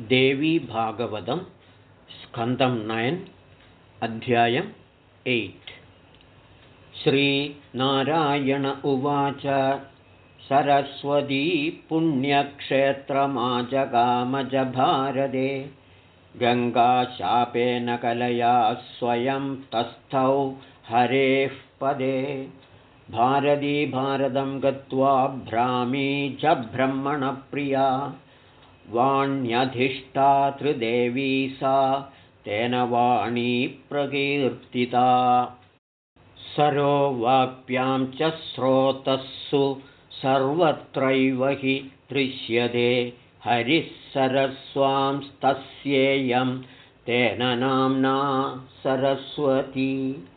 देवीभागवतं स्कन्दं नयन् अध्यायम् एय्ट्। श्रीनारायण उवाच सरस्वती पुण्यक्षेत्रमाजगामज भारते गङ्गाशापेन कलया स्वयं तस्थौ हरेः पदे। भारती भारतं गत्वा भ्रामी च ब्रह्मणप्रिया वाण्यधिष्ठातृदेवी सा तेन वाणी प्रकीर्तिता। सरोवाप्यां च स्रोतस्सु सर्वत्रैव हि दृश्यते। हरिः सरस्वांस्तस्येयं तेन नाम्ना सरस्वती।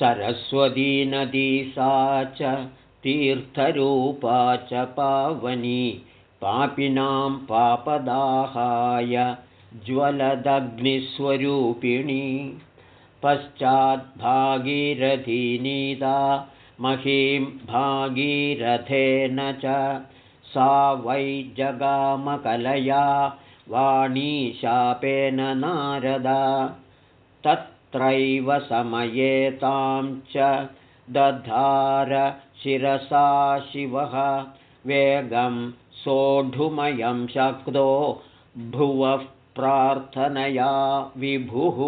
सरस्वती नदी सा च तीर्थरूपा च पावनी पापिनां पापदाहाय ज्वलदग्निस्वरूपिणी। पश्चाद्भागीरथीनीता महीं भागीरथेन च सा वै जगामकलया वाणीशापेन नारदा। तत्रैव समयेतां च दधार शिरसा शिवः। वेगं सोढुमयं शक्तो भुवः प्रार्थनया विभुः।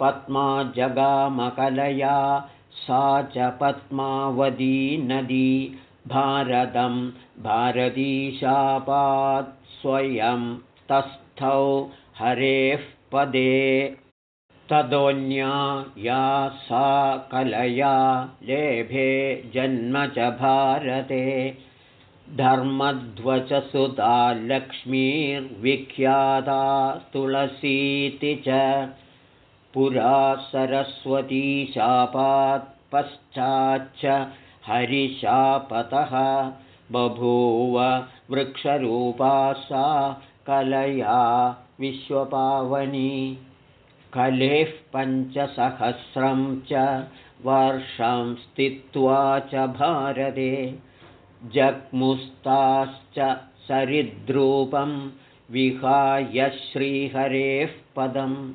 पद्मा जगामकलया सा च पद्मावती नदी भारतं भारतीशापात् स्वयं तस्थौ हरेः पदे। तदोन्या या सा कलया लेभे जन्म च भारते धर्मध्वचसुधा लक्ष्मीर्विख्याता तुलसीति च पुरा सरस्वतीशापात् पश्चाच्च हरिशापतः बभूव वृक्षरूपा सा कलया विश्वपावनी। कलेः पञ्चसहस्रं च वर्षं स्थित्वा च भारते जग्मुस्ताश्च सरिद्रूपं विहाय श्रीहरेः पदं।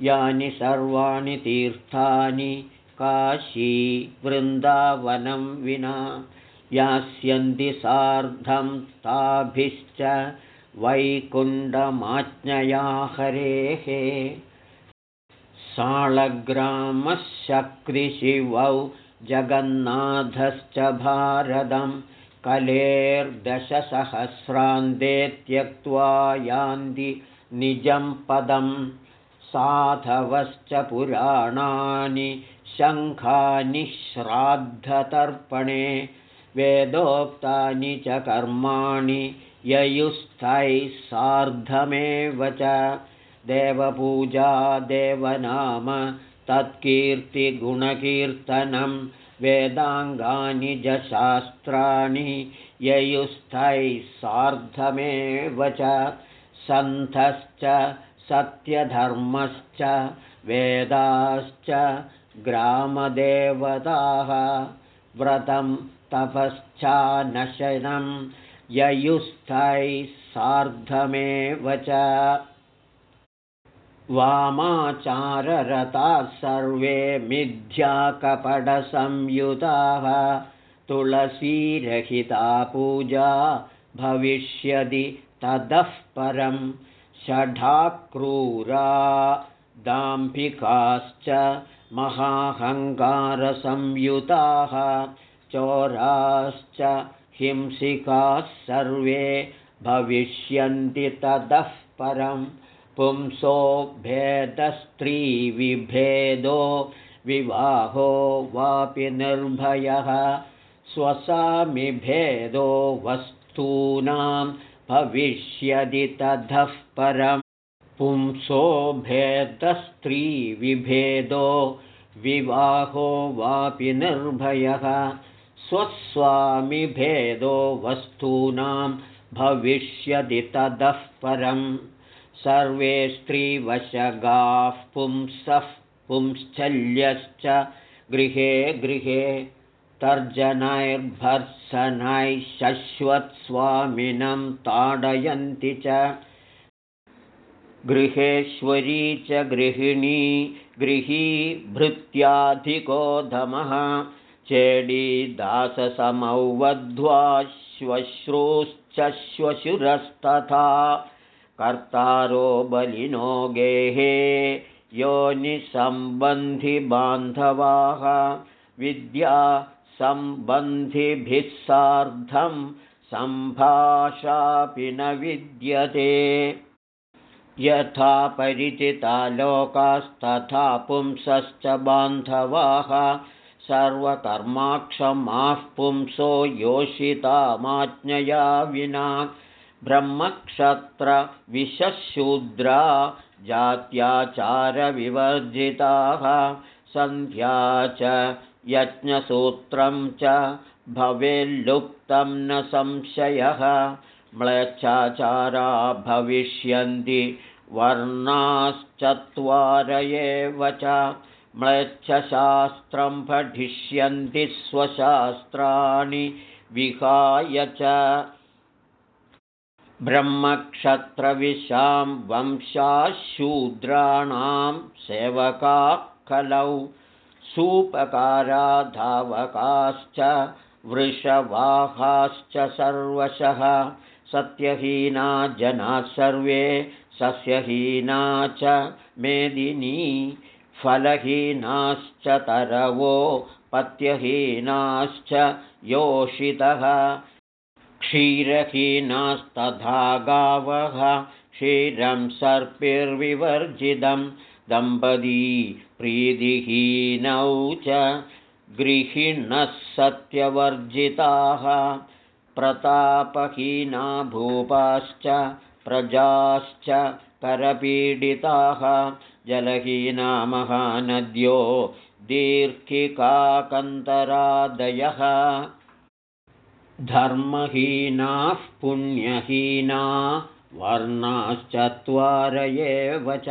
यानि सर्वाणि तीर्थानि काशी वृन्दावनं विना। यास्यन्ति सार्धं ताभिश्च वैकुण्डमाज्ञया हरेः। साळग्रामशक्तिशिवौ जगन्नाथश्च भारतम् कलेर्दशसहस्रान्ते त्यक्त्वा यान्ति निजं पदं साधवश्च पुराणानि शङ्खानि श्राद्धतर्पणे वेदोक्तानि च कर्माणि ययुस्थैः सार्धमेव च देवपूजा देवनाम तत्कीर्तिगुणकीर्तनं वेदाङ्गानि च शास्त्राणि ययुस्थैः सार्धमेव च सन्थश्च सत्यधर्मश्च वेदाश्च ग्रामदेवताः व्रतं तपश्चानशनं ययुस्थैः सार्धमेव च वामाचाररताः सर्वे मिथ्याकपटसंयुताः तुलसीरहिता पूजा भविष्यति ततः परं षढाक्रूरा दाम्भिकाश्च महाहङ्कारसंयुताः चोराश्च हिंसिकाः सर्वे भविष्यन्ति ततः परम् पुंसो भेदस्त्रीविभेदो विवाहो वापि निर्भयः स्वसामिभेदो वस्तूनां भविष्यति ततः परं पुंसो भेदस्त्रीविभेदो विवाहो वापि निर्भयः स्वस्वामिभेदो वस्तूनां भविष्यति ततः परम् सर्वे स्त्रीवशगाः पुंसः पुंश्चल्यश्च गृहे गृहे तर्जनैर्भर्सनैः शश्वत्स्वामिनं ताडयन्ति च। गृहेश्वरी च गृहिणी गृही भृत्याधिकोधमः चेडीदाससमौ वध्वा श्वश्रूश्च श्वशुरस्तथा कर्तारो बलिनो गेहे योनिसम्बन्धिबान्धवाः विद्या सम्बन्धिभिः सार्धं सम्भाषापि न विद्यते। यथा परिचिता लोकास्तथा पुंसश्च बान्धवाः। सर्वकर्माक्षमाः पुंसो योषितामाज्ञया विना ब्रह्मक्षत्रविशूद्रा जात्याचारविवर्जिताः। सन्ध्या च यज्ञसूत्रं च भवेल्लुप्तं न संशयः। म्लेच्छाचारा भविष्यन्ति वर्णाश्चत्वार एव च। म्लेच्छशास्त्रं पठिष्यन्ति स्वशास्त्राणि विहाय च ब्रह्मक्षत्रविशां वंशाशूद्राणां सेवका कलौ सूपकाराधावकाश्च वृषवाहाश्च सर्वशः सत्यहीना जनाः सर्वे सस्यहीना च मेदिनी फलहीनाश्च तरवो पत्यहीनाश्च योषितः क्षीरहीनास्तथा गावः क्षीरं सर्पिर्विवर्जितं दम्पती प्रीतिहीनौ च गृहिणः सत्यवर्जिताः प्रतापहीना भूपाश्च प्रजाश्च करपीडिताः जलहीना महानद्यो दीर्घिकाकन्तरादयः धर्महीनाः पुण्यहीना वर्णाश्चत्वार एव च।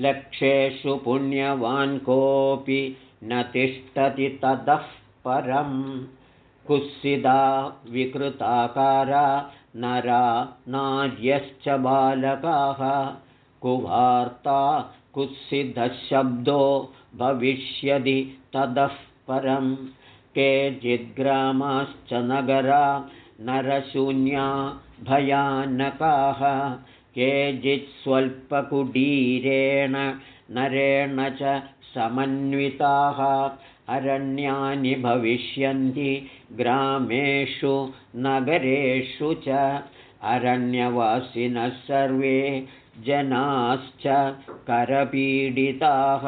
लक्षेषु पुण्यवान् कोऽपि न तिष्ठति ततः परम्। कुत्सिदा विकृताकारा नरा नार्यश्च बालकाः। कुवार्ता कुत्सितशब्दो भविष्यति ततः परं केचिद्ग्रामाश्च नगरा नरशून्या भयानकाः। केचित् स्वल्पकुटीरेण नरेण च समन्विताः। अरण्यानि भविष्यन्ति ग्रामेषु नगरेषु च। अरण्यवासिनः सर्वे जनाश्च करपीडिताः।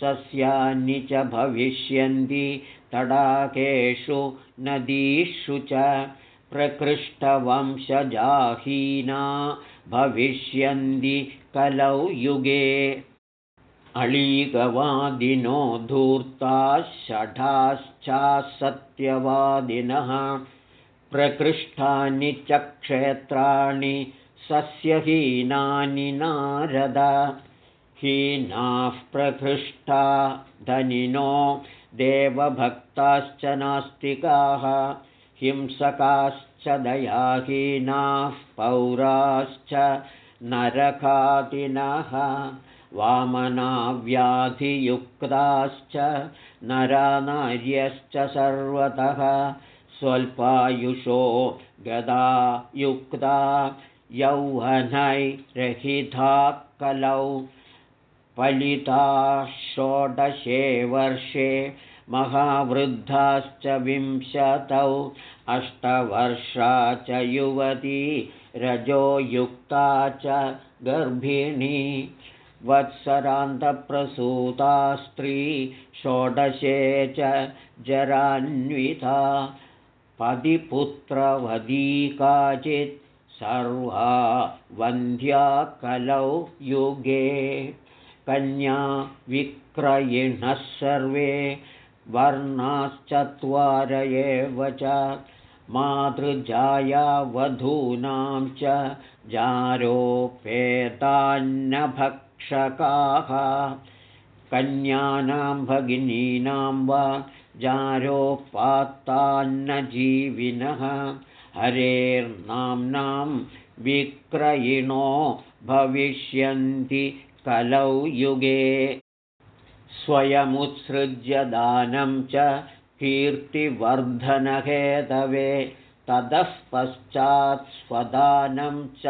सस्यानि च भविष्यन्ति तडाकेषु नदीषु च प्रकृष्टवंशजाहीना भविष्यन्ति कलौ युगे। अळीगवादिनो धूर्ताः षठाश्चासत्यवादिनः। प्रकृष्टानि च क्षेत्राणि सस्यहीनानि नारद। हीनाः प्रकृष्टा धनिनो देवभक्ताश्च नास्तिकाः हिंसकाश्च दयाहीनाः पौराश्च नरकादिनः वामनाव्याधियुक्ताश्च नरानार्यश्च सर्वतः स्वल्पायुषो गदायुक्ता यौवनैरहिता कलौ फलिता षोडशे वर्षे महावृद्धाश्च विंशतौ अष्टवर्षा च युवती रजोयुक्ता च गर्भिणी वत्सरान्तप्रसूता स्त्री षोडशे च जरान्विता पदिपुत्रवदी काचित् सर्वा वन्ध्या कलौ युगे कन्या विक्रयिणः सर्वे वर्णाश्चत्वार एव च मातृजाया वधूनां च जारोपेतान्नभक्षकाः। कन्यानां भगिनीनां वा जारोपात्तान्नजीविनः। हरेर्नाम्नां विक्रयिणो भविष्यन्ति कलौ युगे स्वयमुत्सृज्य दानं च कीर्तिवर्धनहेतवे ततः पश्चात् स्वदानं च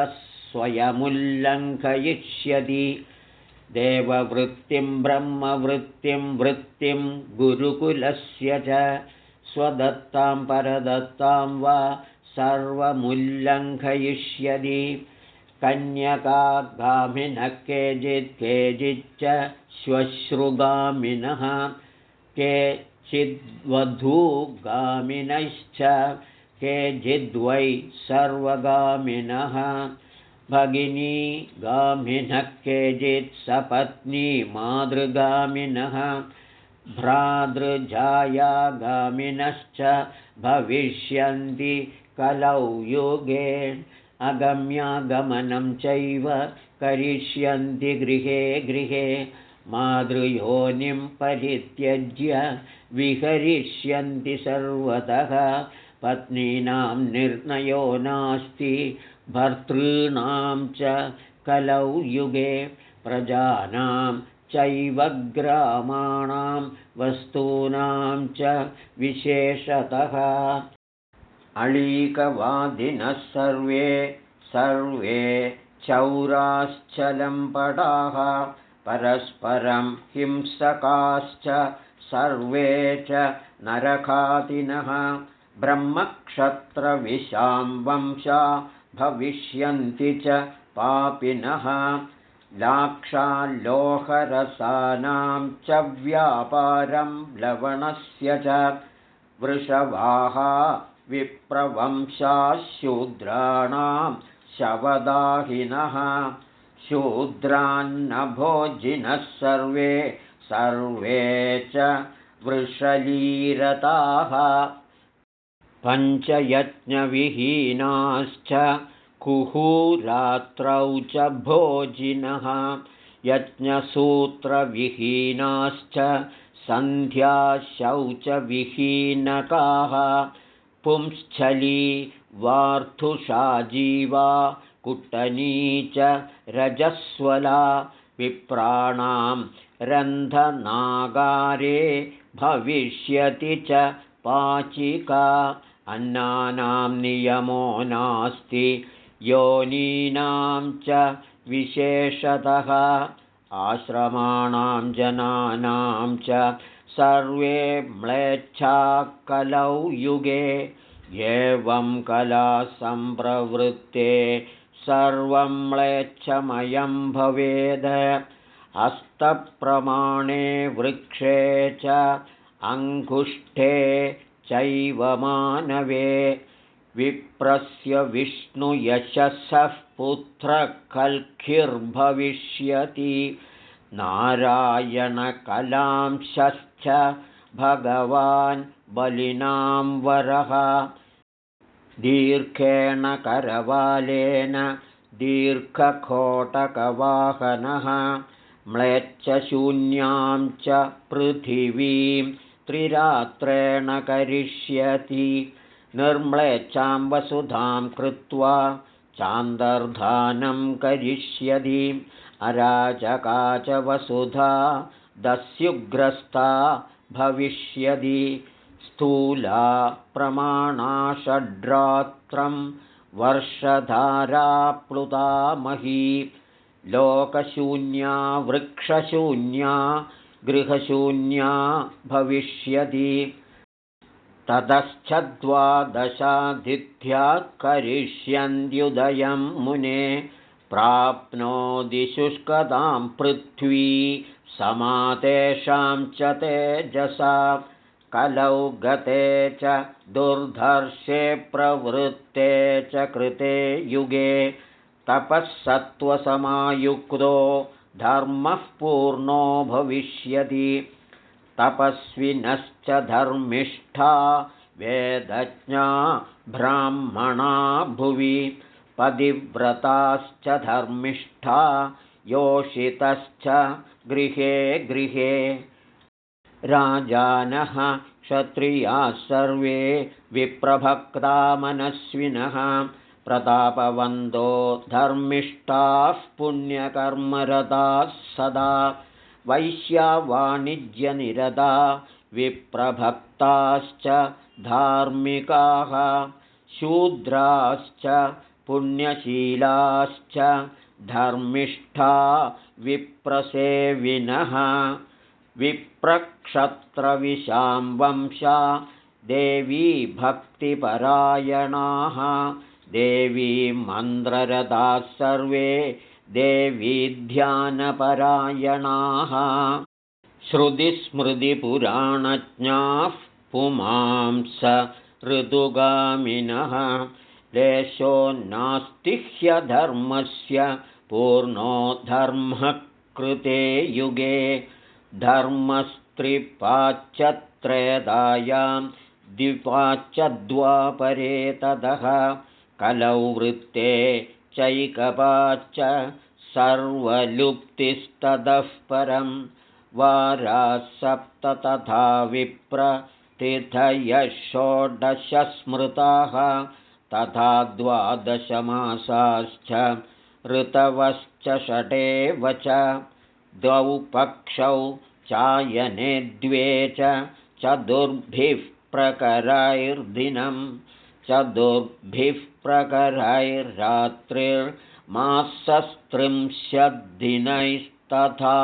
स्वयमुल्लङ्घयिष्यति। देववृत्तिं ब्रह्मवृत्तिं वृत्तिं गुरुकुलस्य च स्वदत्तां परदत्तां वा सर्वमुल्लङ्घयिष्यति कन्यकागामिनः केचित् केचिच्च श्वश्रुगामिनः केचिद्वधूगामिनश्च केचिद्वै सर्वगामिनः भगिनीगामिनः केचित् सपत्नी मातृगामिनः भ्रातृजायागामिनश्च भविष्यन्ति कलौ युगे अगम्यागमनं चैव करिष्यन्ति गृहे गृहे मातृयोनिं परित्यज्य विहरिष्यन्ति सर्वतः पत्नीनां निर्णयो नास्ति भर्तॄणां च कलौ युगे प्रजानां चैव ग्रामाणां वस्तूनां च विशेषतः अळीकवादिनः सर्वे सर्वे चौराश्चलम्पडाः परस्परं हिंसकाश्च सर्वे च नरकादिनः। ब्रह्मक्षत्रविशां वंशा भविष्यन्ति च पापिनः। लाक्षाल्लोहरसानां च व्यापारं लवणस्य च वृषभाः विप्रवंशाशूद्राणां शवदाहिनः। शूद्रान्नभोजिनः सर्वे सर्वे च वृषलीरताः। पञ्चयज्ञविहीनाश्च कुहूरात्रौ च भोजिनः। यज्ञसूत्रविहीनाश्च सन्ध्याशौचविहीनकाः पुंश्चली वार्धुषा जीवा कुट्टनी च रजस्वला विप्राणां रन्धनागारे भविष्यति च पाचिका अन्नानां नियमो नास्ति योनीनां च विशेषतः आश्रमाणां जनानां च सर्वे म्लेच्छा कलौ युगे एवं कलासम्प्रवृत्ते सर्वं म्लेच्छमयं भवेद्। हस्तप्रमाणे वृक्षे च अङ्गुष्ठे चैव मानवे। विप्रस्य विष्णुयशसः पुत्रकल्खिर्भविष्यति नारायणकलांश्च भगवान् बलिनां वरः। दीर्घेण करवालेन दीर्घकोटकवाहनः। म्लेच्छशून्यां च पृथिवीं त्रिरात्रेण करिष्यति। निर्म्लेच्छां वसुधां कृत्वा चान्दर्धानं च वसुधा दस्युग्रस्ता भविष्यति स्थूला प्रमाणाषड्रात्रं वर्षधाराप्लुता मही लोकशून्या वृक्षशून्या गृहशून्या भविष्यति। ततश्च द्वादशाधिथ्या करिष्यन्त्युदयं मुने प्राप्नोति शुष्कतां पृथ्वी समातेषां च तेजसा कलौ गते च दुर्धर्षे प्रवृत्ते च कृते युगे तपःसत्त्वसमायुक्तो धर्मः पूर्णो भविष्यति तपस्विनश्च धर्मिष्ठा वेदज्ञा ब्राह्मणा भुवि पदिव्रताश्च धर्मिष्ठा योषितश्च गृहे गृहे। राजानः क्षत्रियाः सर्वे विप्रभक्ता मनस्विनः। प्रतापवन्तो धर्मिष्ठाः पुण्यकर्मरताः सदा। वैश्यावाणिज्यनिरदा विप्रभक्ताश्च धार्मिकाः। शूद्राश्च पुण्यशीलाश्च धर्मिष्ठा विप्रसेविनः। वंशा देवी भक्तिपरायणाः। देवी मन्द्ररथाः सर्वे देवी ध्यानपरायणाः। श्रुतिस्मृतिपुराणज्ञाः पुमांस ऋतुगामिनः देशो नास्ति ह्यधर्मस्य पूर्णो धर्मः कृते युगे धर्मस्त्रिपाच्चत्रयदायां द्विपाच्चद्वापरे ततः कलौ वृत्ते चैकपाच्च सर्वलुप्तिस्ततः परं वाराः सप्त तथा विप्रतिथयः षोडशस्मृताः तथा द्वादशमासाश्च ऋतवश्च षडेव च द्वौ पक्षौ चायने द्वे च चतुर्भिः प्रकरैर्दिनं चतुर्भिः प्रकरैर्रात्रिर्मासस्त्रिंशद्दिनैस्तथा।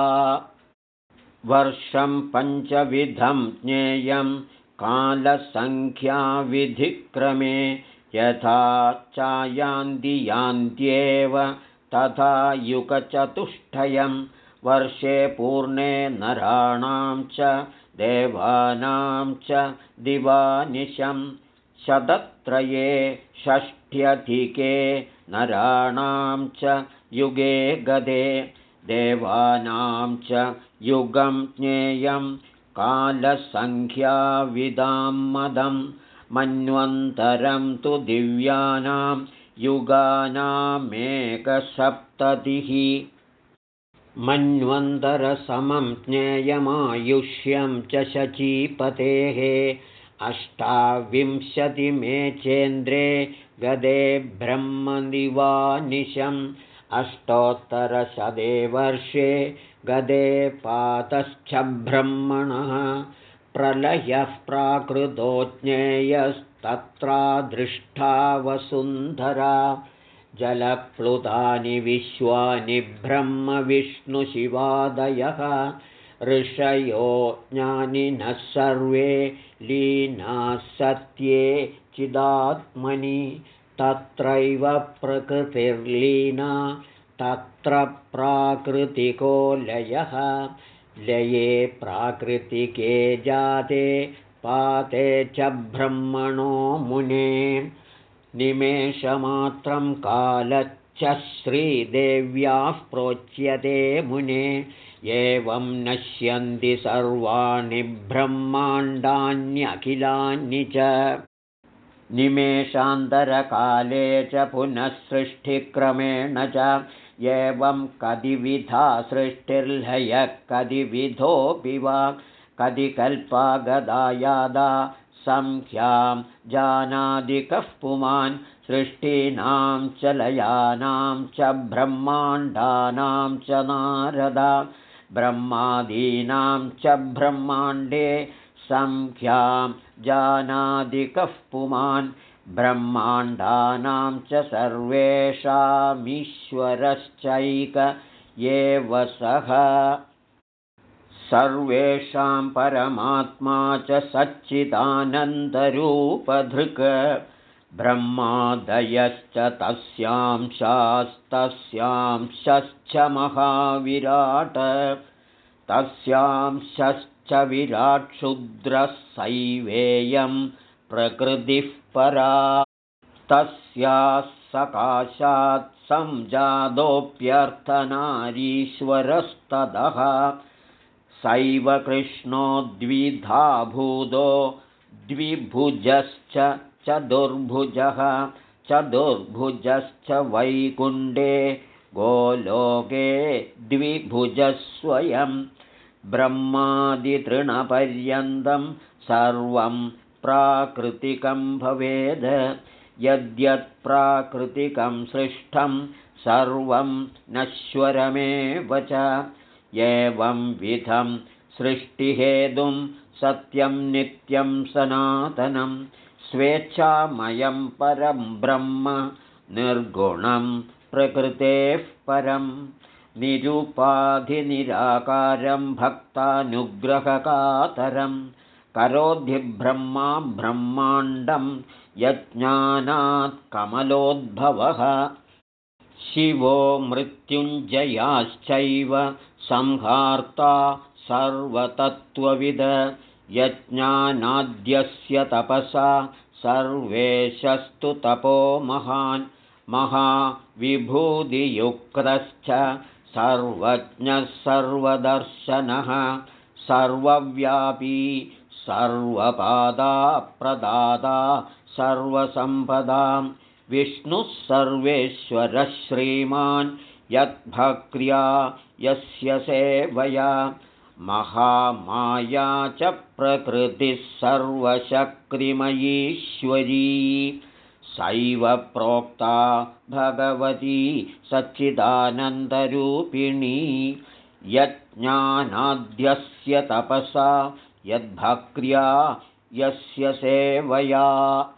वर्षं पञ्चविधं ज्ञेयं कालसङ्ख्याविधिक्रमे यथा चायान्दियान्त्येव तथा युगचतुष्टयं वर्षे पूर्णे नराणां च देवानां च दिवानिशं शतत्रये षष्ठ्यधिके नराणां च युगे गदे देवानां च युगं ज्ञेयं कालसङ्ख्याविदां मदं मन्वन्तरं तु दिव्यानां युगानामेकसप्ततिः। मन्वन्तरसमं ज्ञेयमायुष्यं च शचीपतेः। अष्टाविंशतिमे चेन्द्रे गदे ब्रह्मनिवानिशम्। अष्टोत्तरशदे वर्षे गदे पातश्च ब्रह्मणः प्रलयः प्राकृतो ज्ञेयस्तत्रादृष्टा वसुन्धरा। जलप्लुतानि विश्वानि ब्रह्मविष्णुशिवादयः ऋषयो ज्ञानिनः सर्वे लीनाः सत्ये चिदात्मनि। तत्रैव प्रकृतिर्लीना तत्र प्राकृतिको लयः लये प्राकृतिके जाते पाते च ब्रह्मणो मुने। निमेषमात्रं कालच्च श्रीदेव्याः प्रोच्यते मुने। एवं नश्यन्ति सर्वाणि ब्रह्माण्डान्यखिलानि च। निमेषान्तरकाले च पुनः सृष्टिक्रमेण च एवं कतिविधा सृष्टिर्लयः कतिविधोऽपि वा कति कल्पा गदा संख्यां जानादिकः पुमान् सृष्टीनां च लयानां च ब्रह्माण्डानां च नारदा ब्रह्मादीनां च ब्रह्माण्डे संख्यां जानादिकः पुमान् ब्रह्माण्डानां च सर्वेषामीश्वरश्चैक एव सः। सर्वेषां परमात्मा च सच्चिदानन्दरूपधृक्। ब्रह्मादयश्च तस्यांशास्तस्यांश्च महाविराट। तस्यांश्च विराट्क्षुद्रः सैवेयं प्रकृतिः परा। तस्याः सकाशात् संजातोऽप्यर्थनारीश्वरस्ततः सैव कृष्णो द्विधाभूतो द्विभुजश्च चतुर्भुजः। चतुर्भुजश्च वैकुण्डे गोलोके द्विभुजस्वयं ब्रह्मादितृणपर्यन्तं सर्वं प्राकृतिकं भवेद् यद्यत्प्राकृतिकं सृष्टं सर्वं नश्वरमेव च। एवंविधं सृष्टिहेतुं सत्यं नित्यं सनातनं स्वेच्छामयं परं ब्रह्म निर्गुणं प्रकृतेः परं निरुपाधिनिराकारं करोधिब्रह्मा ब्रह्माण्डं यज्ञानात् कमलोद्भवः। शिवो मृत्युञ्जयाश्चैव संहार्ता सर्वतत्त्वविद। यज्ञानाद्यस्य तपसा सर्वेशस्तु तपो महान्। महाविभूतियुक्तश्च सर्वज्ञः सर्वदर्शनः। सर्वव्यापी सर्वपादाप्रदाता सर्वसम्पदां विष्णुः सर्वेश्वरः श्रीमान् यद्भक्र्या यस्य सेवया। महामाया च प्रकृतिः सर्वशक्तिमयीश्वरी। सैव प्रोक्ता भगवती सच्चिदानन्दरूपिणी। यज्ञानाद्यस्य तपसा यद्भक्र्या यस्य सेवया।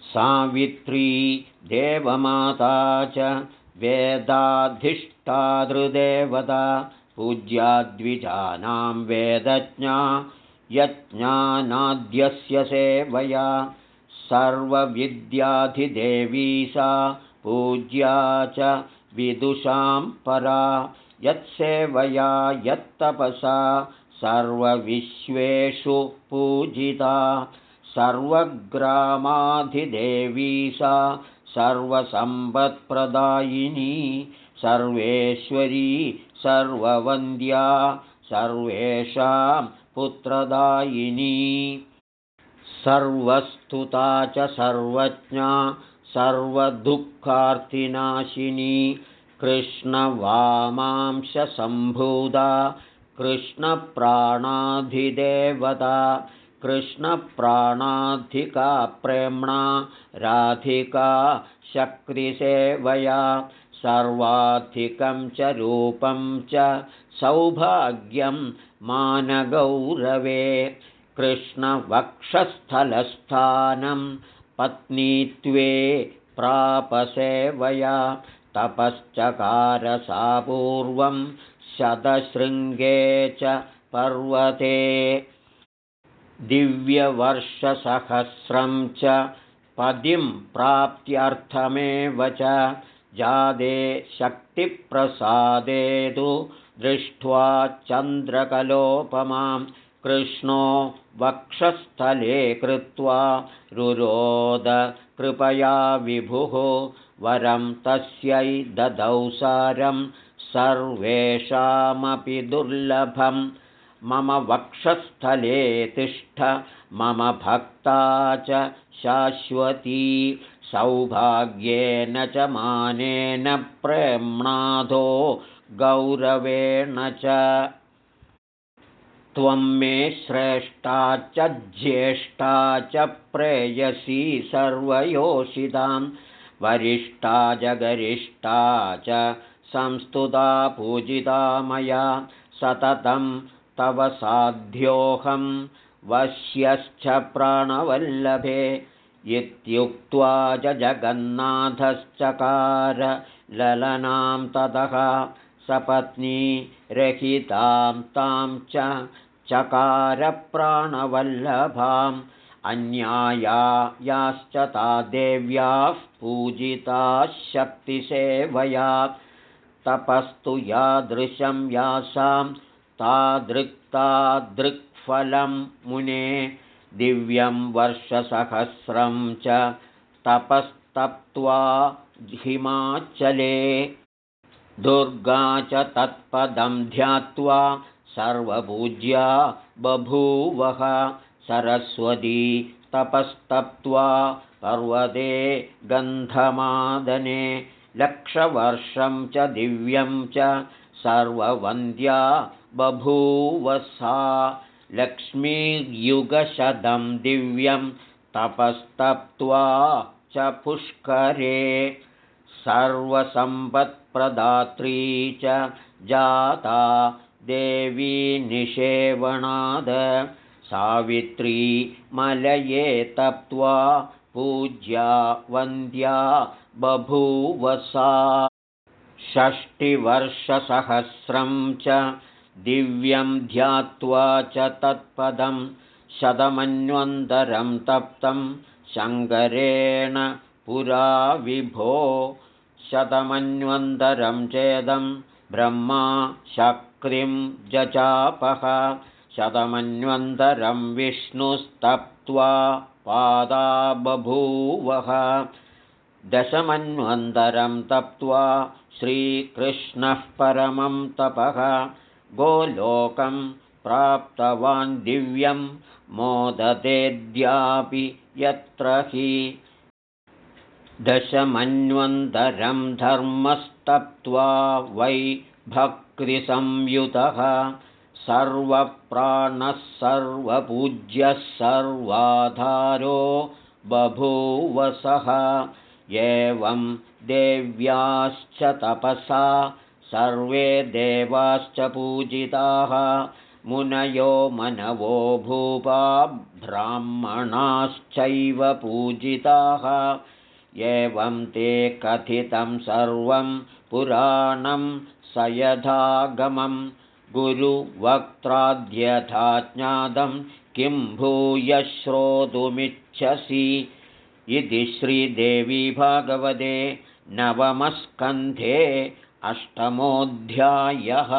सावित्री देवमाता च वेदाधिष्ठादृदेवता पूज्याद्विजानां वेदज्ञा यज्ञानाद्यस्य सेवया। सर्वविद्याधिदेवी सा पूज्या च विदुषां परा। यत्सेवया यत्तपसा सर्वविश्वेषु पूजिता सर्वग्रामाधिदेवी सा सर्वसम्पत्प्रदायिनी सर्वेश्वरी सर्ववन्द्या सर्वेषां पुत्रदायिनी। सर्वस्तुता च सर्वज्ञा सर्वदुःखार्तिनाशिनी कृष्णवामांशसम्भूता कृष्णप्राणाधिदेवता कृष्णप्राणाधिका प्रेम्णा राधिका शक्तिसेवया सर्वाधिकं च रूपं च सौभाग्यं मानगौरवे कृष्णवक्षस्थलस्थानं पत्नीत्वे प्रापसेवया तपश्चकारसा पूर्वं शतशृङ्गे च पर्वते दिव्यवर्षसहस्रं च पदिं प्राप्त्यर्थमेव च जादे शक्तिप्रसादे तु दृष्ट्वा चन्द्रकलोपमां कृष्णो वक्षस्थले कृत्वा रुरोद कृपया विभुः वरं तस्यै ददौ सारं सर्वेषामपि दुर्लभं मम वक्षस्थले तिष्ठ मम भक्ता च शाश्वती। सौभाग्येन च मानेन प्रेम्णाधो गौरवेण च। त्वं मे श्रेष्ठा च ज्येष्ठा च प्रेयसी सर्वयोषितां वरिष्ठा जगरिष्ठा च संस्तुता पूजिता मया सततं तव साध्योऽहं वश्यश्च प्राणवल्लभे इत्युक्त्वा च जगन्नाथश्चकार ललनां ततः सपत्नी रहितां तां च चकारप्राणवल्लभाम् अन्याया याश्च ता देव्याः पूजिताः शक्तिसेवया तपस्तु यादृशं यासां तादृक्तादृक्फलं मुने दिव्यं वर्षसहस्रं च तपस्तप्त्वा हिमाचले। दुर्गा च तत्पदं ध्यात्वा सर्वपूज्या बभूवः सरस्वती तपस्तप्त्वा पर्वते गन्धमादने लक्षवर्षं च दिव्यं च सर्ववन्द्या बभूवसा। लक्ष्मीयुगशतं दिव्यं तपस्तप्त्वा च पुष्करे। सर्वसम्पत्प्रदात्री च जाता देवी निषेवणाद। सावित्री मलये तप्त्वा पूज्या वन्द्या बभूवसा षष्टिवर्षसहस्रं च दिव्यं ध्यात्वा च तत्पदं शतमन्वन्तरं तप्तं शङ्करेण पुरा विभो शतमन्वन्तरं चेदं ब्रह्मा शक्तिं जचापः शतमन्वन्तरं विष्णुस्तप्त्वा पादा बभूवः। दशमन्वन्तरं तप्त्वा श्रीकृष्णः परमं तपः। गोलोकं प्राप्तवान् दिव्यं मोदतेद्यापि यत्र हि। दशमन्वन्तरं धर्मस्तप्त्वा वै भक्तिसंयुतः सर्वप्राणः सर्वपूज्यः सर्वाधारो बभूवसः एवं देव्याश्च तपसा सर्वे देवाश्च पूजिताः। मुनयो मनवो भूपा ब्राह्मणाश्चैव पूजिताः। एवं ते कथितं सर्वं पुराणं स गुरुवक्त्राद्यथा ज्ञातं किं भूय श्रोतुमिच्छसि इति श्रीदेवी भागवते नवमस्कन्धे अष्टमोऽध्यायः